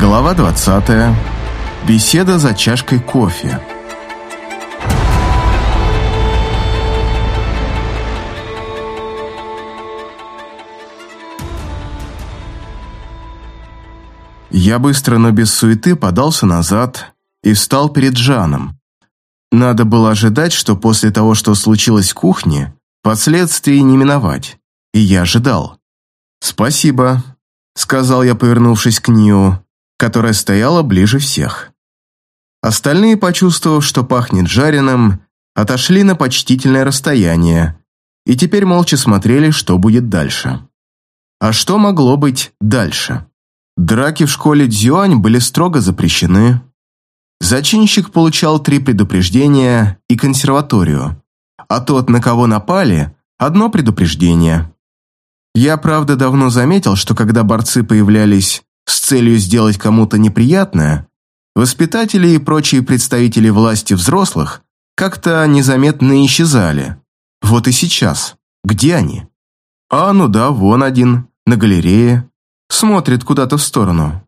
Глава 20. Беседа за чашкой кофе. Я быстро, но без суеты подался назад и встал перед Жаном. Надо было ожидать, что после того, что случилось в кухне, последствий не миновать. И я ожидал. «Спасибо», — сказал я, повернувшись к Нио, которая стояла ближе всех. Остальные, почувствовав, что пахнет жареным, отошли на почтительное расстояние и теперь молча смотрели, что будет дальше. А что могло быть дальше? Драки в школе Дзюань были строго запрещены. Зачинщик получал три предупреждения и консерваторию, а тот, на кого напали, одно предупреждение. Я, правда, давно заметил, что когда борцы появлялись с целью сделать кому-то неприятное, воспитатели и прочие представители власти взрослых как-то незаметно исчезали. Вот и сейчас. Где они? А, ну да, вон один, на галерее, смотрит куда-то в сторону.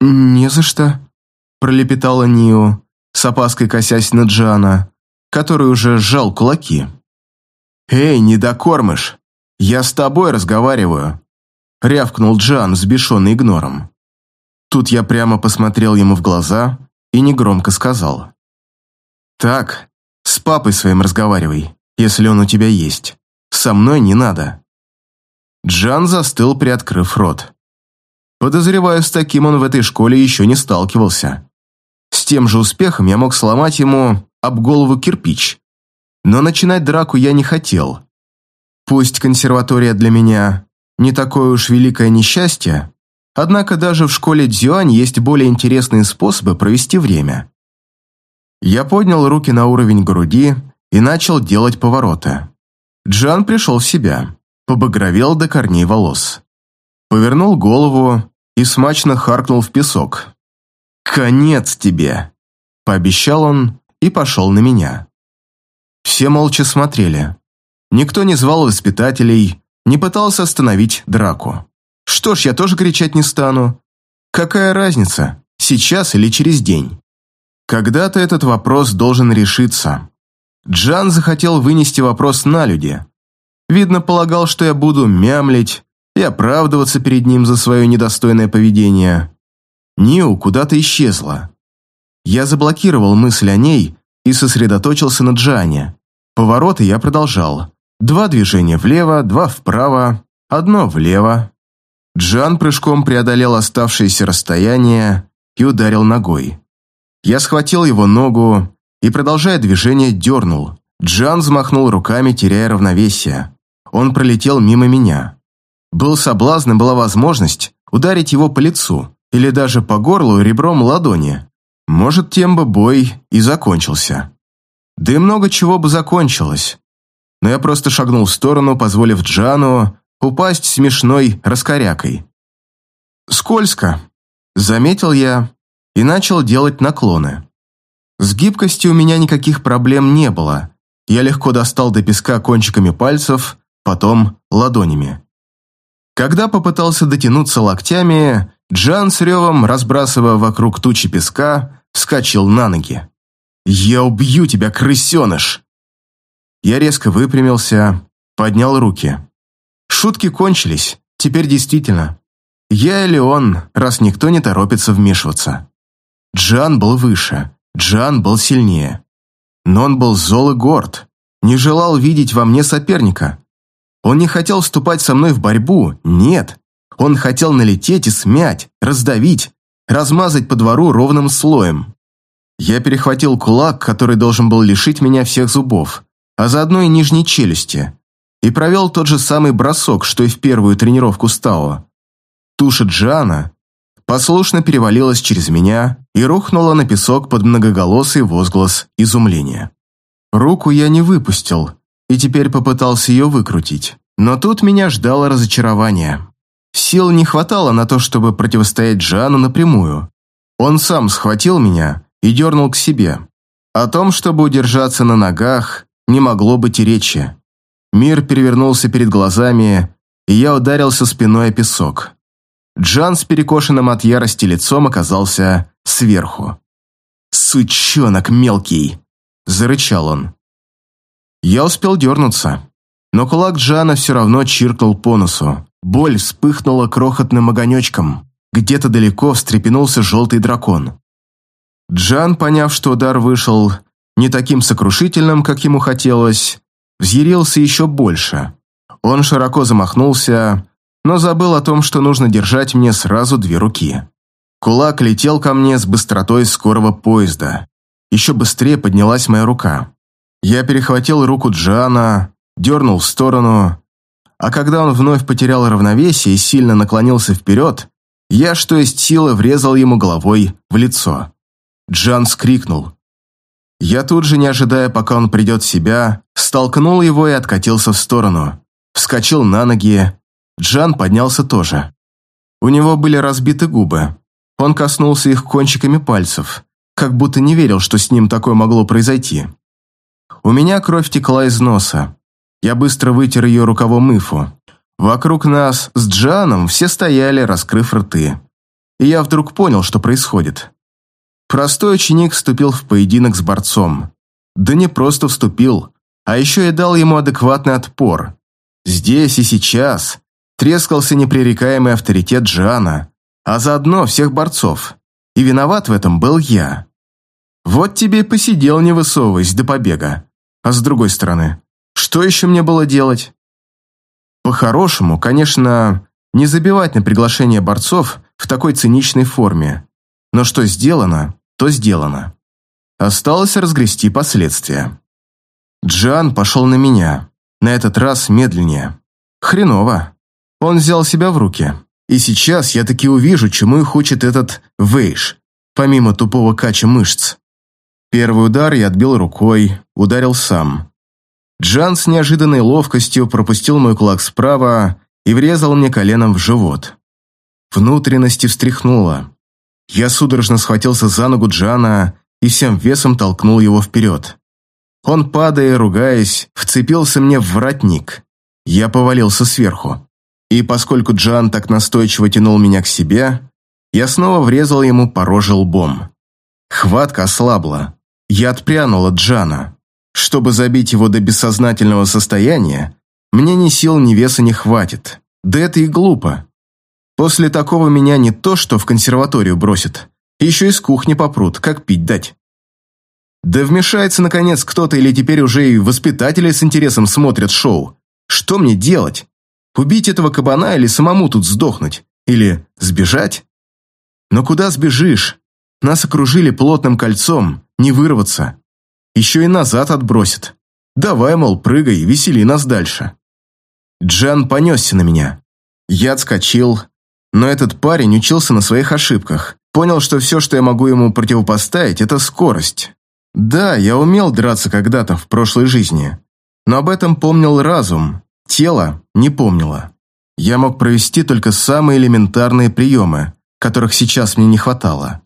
«Не за что», – пролепетала Нио, с опаской косясь на Джана, который уже сжал кулаки. «Эй, недокормыш, я с тобой разговариваю», – рявкнул Джан, взбешенный игнором. Тут я прямо посмотрел ему в глаза и негромко сказал. «Так, с папой своим разговаривай, если он у тебя есть. Со мной не надо». Джан застыл, приоткрыв рот. Подозреваю, с таким он в этой школе еще не сталкивался. С тем же успехом я мог сломать ему об голову кирпич. Но начинать драку я не хотел. Пусть консерватория для меня не такое уж великое несчастье, однако даже в школе Дзюань есть более интересные способы провести время. Я поднял руки на уровень груди и начал делать повороты. Джан пришел в себя побагровел до корней волос. Повернул голову и смачно харкнул в песок. «Конец тебе!» – пообещал он и пошел на меня. Все молча смотрели. Никто не звал воспитателей, не пытался остановить драку. Что ж, я тоже кричать не стану. Какая разница, сейчас или через день? Когда-то этот вопрос должен решиться. Джан захотел вынести вопрос на люди, Видно, полагал, что я буду мямлить и оправдываться перед ним за свое недостойное поведение. Ниу куда-то исчезла. Я заблокировал мысль о ней и сосредоточился на Джане. Повороты я продолжал. Два движения влево, два вправо, одно влево. Джан прыжком преодолел оставшееся расстояние и ударил ногой. Я схватил его ногу и, продолжая движение, дернул. Джан взмахнул руками, теряя равновесие он пролетел мимо меня. Был соблазн и была возможность ударить его по лицу или даже по горлу ребром ладони. Может, тем бы бой и закончился. Да и много чего бы закончилось. Но я просто шагнул в сторону, позволив Джану упасть смешной раскорякой. «Скользко», — заметил я и начал делать наклоны. С гибкостью у меня никаких проблем не было. Я легко достал до песка кончиками пальцев потом ладонями. Когда попытался дотянуться локтями, Джан с ревом, разбрасывая вокруг тучи песка, вскочил на ноги. «Я убью тебя, крысеныш!» Я резко выпрямился, поднял руки. Шутки кончились, теперь действительно. Я или он, раз никто не торопится вмешиваться. Джан был выше, Джан был сильнее. Но он был зол и горд, не желал видеть во мне соперника. Он не хотел вступать со мной в борьбу, нет. Он хотел налететь и смять, раздавить, размазать по двору ровным слоем. Я перехватил кулак, который должен был лишить меня всех зубов, а заодно и нижней челюсти, и провел тот же самый бросок, что и в первую тренировку Стао. Туша Джана послушно перевалилась через меня и рухнула на песок под многоголосый возглас изумления. Руку я не выпустил, и теперь попытался ее выкрутить. Но тут меня ждало разочарование. Сил не хватало на то, чтобы противостоять Жану напрямую. Он сам схватил меня и дернул к себе. О том, чтобы удержаться на ногах, не могло быть и речи. Мир перевернулся перед глазами, и я ударился спиной о песок. Джан с перекошенным от ярости лицом оказался сверху. «Сучонок мелкий!» – зарычал он. Я успел дернуться, но кулак Джана все равно чиркнул по носу. Боль вспыхнула крохотным огонечком. Где-то далеко встрепенулся желтый дракон. Джан, поняв, что удар вышел не таким сокрушительным, как ему хотелось, взъярился еще больше. Он широко замахнулся, но забыл о том, что нужно держать мне сразу две руки. Кулак летел ко мне с быстротой скорого поезда. Еще быстрее поднялась моя рука. Я перехватил руку Джана, дернул в сторону, а когда он вновь потерял равновесие и сильно наклонился вперед, я, что есть силы, врезал ему головой в лицо. Джан скрикнул. Я тут же, не ожидая, пока он придет в себя, столкнул его и откатился в сторону. Вскочил на ноги. Джан поднялся тоже. У него были разбиты губы. Он коснулся их кончиками пальцев, как будто не верил, что с ним такое могло произойти. У меня кровь текла из носа. Я быстро вытер ее рукавом мыфу. Вокруг нас с Джаном все стояли, раскрыв рты. И я вдруг понял, что происходит. Простой ученик вступил в поединок с борцом. Да не просто вступил, а еще и дал ему адекватный отпор. Здесь и сейчас трескался непререкаемый авторитет Джана, а заодно всех борцов. И виноват в этом был я. Вот тебе и посидел, не высовываясь до побега. А с другой стороны, что еще мне было делать? По-хорошему, конечно, не забивать на приглашение борцов в такой циничной форме. Но что сделано, то сделано. Осталось разгрести последствия. Джан пошел на меня, на этот раз медленнее. Хреново. Он взял себя в руки. И сейчас я таки увижу, чему и хочет этот Вейш, помимо тупого кача мышц. Первый удар я отбил рукой, ударил сам. Джан с неожиданной ловкостью пропустил мой кулак справа и врезал мне коленом в живот. Внутренности встряхнуло. Я судорожно схватился за ногу Джана и всем весом толкнул его вперед. Он, падая, ругаясь, вцепился мне в воротник. Я повалился сверху. И поскольку Джан так настойчиво тянул меня к себе, я снова врезал ему по роже лбом. Хватка ослабла. Я отпрянул от Джана. Чтобы забить его до бессознательного состояния, мне ни сил, ни веса не хватит. Да это и глупо. После такого меня не то, что в консерваторию бросят, еще из кухни попрут, как пить дать. Да вмешается, наконец, кто-то, или теперь уже и воспитатели с интересом смотрят шоу. Что мне делать? Убить этого кабана или самому тут сдохнуть? Или сбежать? Но куда сбежишь? Нас окружили плотным кольцом, не вырваться. Еще и назад отбросит. Давай, мол, прыгай, весели нас дальше. Джан понесся на меня. Я отскочил, но этот парень учился на своих ошибках. Понял, что все, что я могу ему противопоставить, это скорость. Да, я умел драться когда-то в прошлой жизни, но об этом помнил разум, тело не помнило. Я мог провести только самые элементарные приемы, которых сейчас мне не хватало.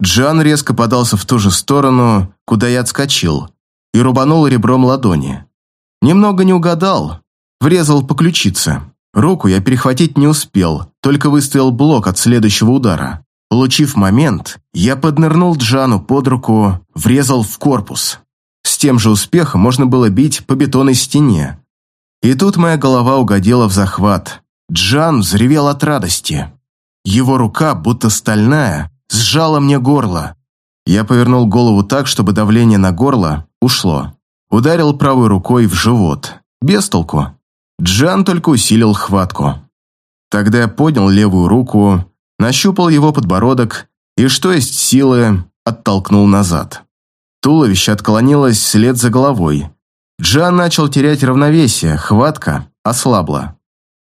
Джан резко подался в ту же сторону, куда я отскочил, и рубанул ребром ладони. Немного не угадал, врезал по ключице. Руку я перехватить не успел, только выставил блок от следующего удара. Получив момент, я поднырнул Джану под руку, врезал в корпус. С тем же успехом можно было бить по бетонной стене. И тут моя голова угодила в захват. Джан взревел от радости. Его рука, будто стальная, сжала мне горло. Я повернул голову так, чтобы давление на горло ушло. Ударил правой рукой в живот. Без толку. Джан только усилил хватку. Тогда я поднял левую руку, нащупал его подбородок и, что есть силы, оттолкнул назад. Туловище отклонилось вслед за головой. Джан начал терять равновесие, хватка ослабла.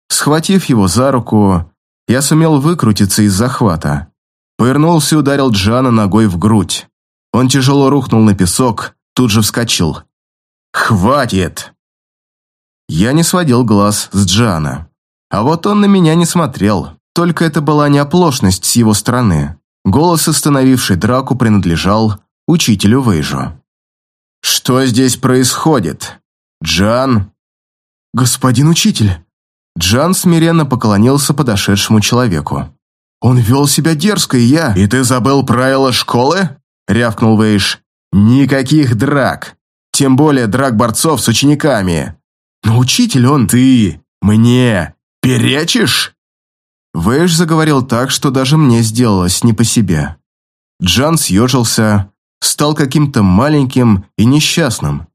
Схватив его за руку, я сумел выкрутиться из захвата. Повернулся и ударил Джана ногой в грудь. Он тяжело рухнул на песок, тут же вскочил. «Хватит!» Я не сводил глаз с Джана. А вот он на меня не смотрел. Только это была не оплошность с его стороны. Голос, остановивший драку, принадлежал учителю Вейжу. «Что здесь происходит? Джан?» «Господин учитель!» Джан смиренно поклонился подошедшему человеку. «Он вел себя дерзко, и я...» «И ты забыл правила школы?» — рявкнул Вейш. «Никаких драк. Тем более драк борцов с учениками. Но учитель он... Ты мне перечишь?» Вейш заговорил так, что даже мне сделалось не по себе. Джан съежился, стал каким-то маленьким и несчастным.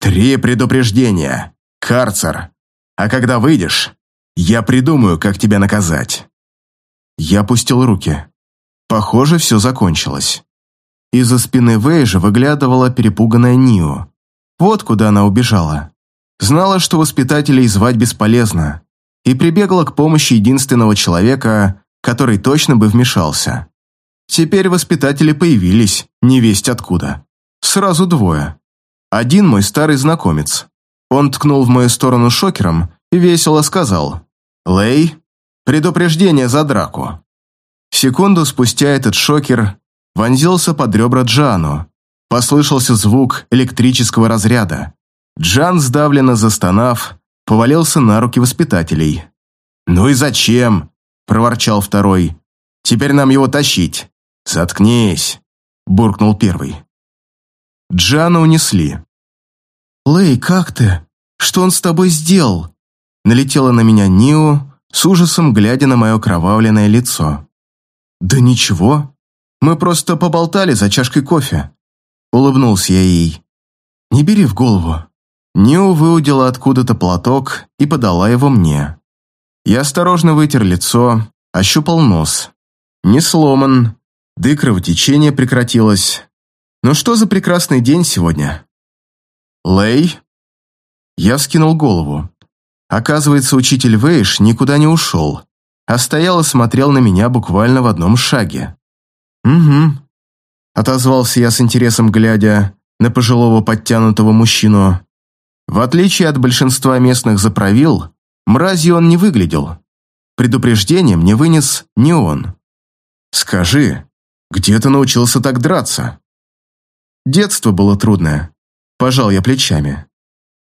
«Три предупреждения. Карцер. А когда выйдешь, я придумаю, как тебя наказать». Я опустил руки. Похоже, все закончилось. Из-за спины Вейжа выглядывала перепуганная Нио. Вот куда она убежала. Знала, что воспитателей звать бесполезно, и прибегла к помощи единственного человека, который точно бы вмешался. Теперь воспитатели появились, не весть откуда. Сразу двое. Один мой старый знакомец. Он ткнул в мою сторону шокером и весело сказал «Лей, предупреждение за драку». Секунду спустя этот шокер вонзился под ребра Джану. Послышался звук электрического разряда. Джан, сдавленно застонав, повалился на руки воспитателей. «Ну и зачем?» – проворчал второй. «Теперь нам его тащить». «Заткнись!» – буркнул первый. Джана унесли. «Лэй, как ты? Что он с тобой сделал?» Налетела на меня Нио, с ужасом глядя на мое кровавленное лицо. «Да ничего. Мы просто поболтали за чашкой кофе». Улыбнулся я ей. «Не бери в голову». Нио выудила откуда-то платок и подала его мне. Я осторожно вытер лицо, ощупал нос. Не сломан, да и кровотечение прекратилось. Ну что за прекрасный день сегодня? Лей? Я вскинул голову. Оказывается, учитель Вейш никуда не ушел, а стоял и смотрел на меня буквально в одном шаге. «Угу», — отозвался я с интересом, глядя на пожилого подтянутого мужчину. В отличие от большинства местных заправил, мразью он не выглядел. Предупреждение мне вынес не он. «Скажи, где ты научился так драться?» Детство было трудное. Пожал я плечами.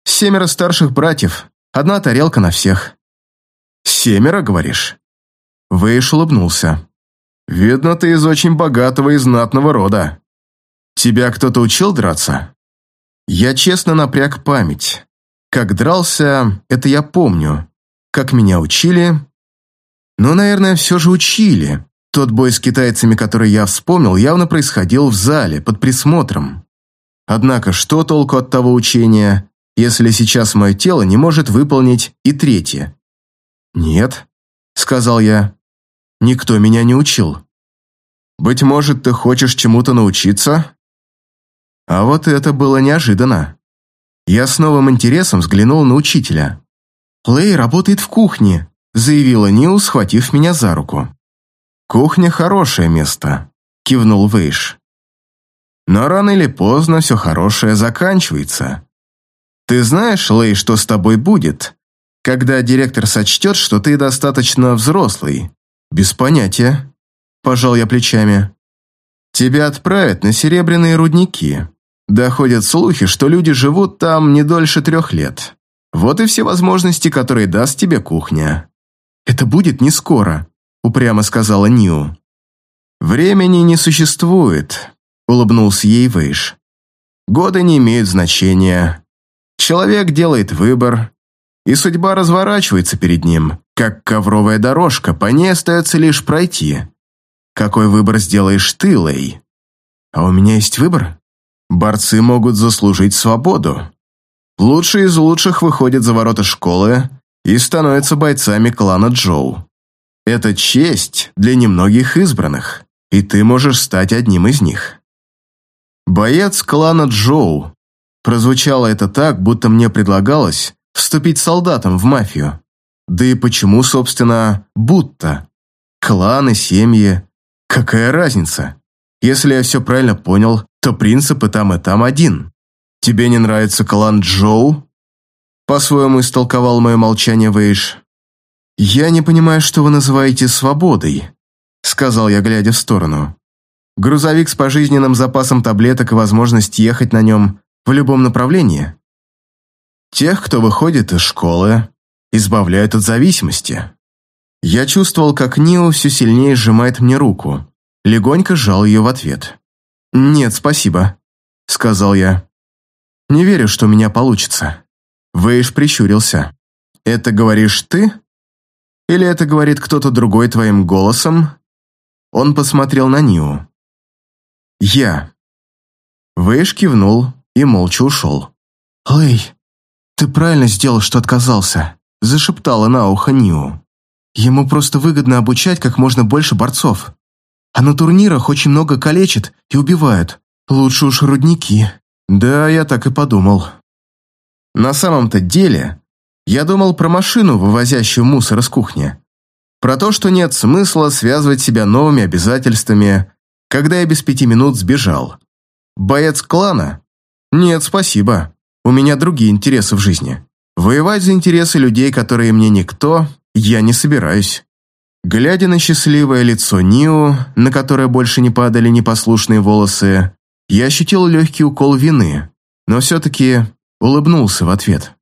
Семеро старших братьев, одна тарелка на всех. Семеро, говоришь? Вейш улыбнулся. Видно, ты из очень богатого и знатного рода. Тебя кто-то учил драться? Я честно напряг память. Как дрался, это я помню. Как меня учили? Ну, наверное, все же учили. Тот бой с китайцами, который я вспомнил, явно происходил в зале, под присмотром. Однако, что толку от того учения, если сейчас мое тело не может выполнить и третье? «Нет», — сказал я, — «никто меня не учил». «Быть может, ты хочешь чему-то научиться?» А вот это было неожиданно. Я с новым интересом взглянул на учителя. «Лэй работает в кухне», — заявила Нил, схватив меня за руку. «Кухня – хорошее место», – кивнул Вейш. «Но рано или поздно все хорошее заканчивается. Ты знаешь, Лей, что с тобой будет, когда директор сочтет, что ты достаточно взрослый?» «Без понятия», – пожал я плечами. «Тебя отправят на серебряные рудники. Доходят слухи, что люди живут там не дольше трех лет. Вот и все возможности, которые даст тебе кухня. Это будет не скоро», упрямо сказала Нью. «Времени не существует», — улыбнулся ей Вейш. «Годы не имеют значения. Человек делает выбор, и судьба разворачивается перед ним, как ковровая дорожка, по ней остается лишь пройти. Какой выбор сделаешь ты, Лей? А у меня есть выбор. Борцы могут заслужить свободу. Лучшие из лучших выходят за ворота школы и становятся бойцами клана Джоу. Это честь для немногих избранных, и ты можешь стать одним из них. Боец клана Джоу. Прозвучало это так, будто мне предлагалось вступить солдатом в мафию. Да и почему, собственно, будто? Кланы, семьи. Какая разница? Если я все правильно понял, то принцип и там, и там один. Тебе не нравится клан Джоу? По-своему истолковал мое молчание Вейш. «Я не понимаю, что вы называете свободой», — сказал я, глядя в сторону. «Грузовик с пожизненным запасом таблеток и возможность ехать на нем в любом направлении. Тех, кто выходит из школы, избавляют от зависимости. Я чувствовал, как Нио все сильнее сжимает мне руку. Легонько сжал ее в ответ. «Нет, спасибо», — сказал я. «Не верю, что у меня получится». Вейш прищурился. «Это говоришь ты? Или это говорит кто-то другой твоим голосом?» Он посмотрел на Нио. «Я». Вейш кивнул и молча ушел. «Лэй, ты правильно сделал, что отказался», – зашептала на ухо Нио. «Ему просто выгодно обучать как можно больше борцов. А на турнирах очень много калечат и убивают. Лучше уж рудники». «Да, я так и подумал». На самом-то деле, я думал про машину, вывозящую мусор из кухни. Про то, что нет смысла связывать себя новыми обязательствами, когда я без пяти минут сбежал. Боец клана? Нет, спасибо. У меня другие интересы в жизни. Воевать за интересы людей, которые мне никто, я не собираюсь. Глядя на счастливое лицо Нио, на которое больше не падали непослушные волосы, я ощутил легкий укол вины, но все-таки улыбнулся в ответ.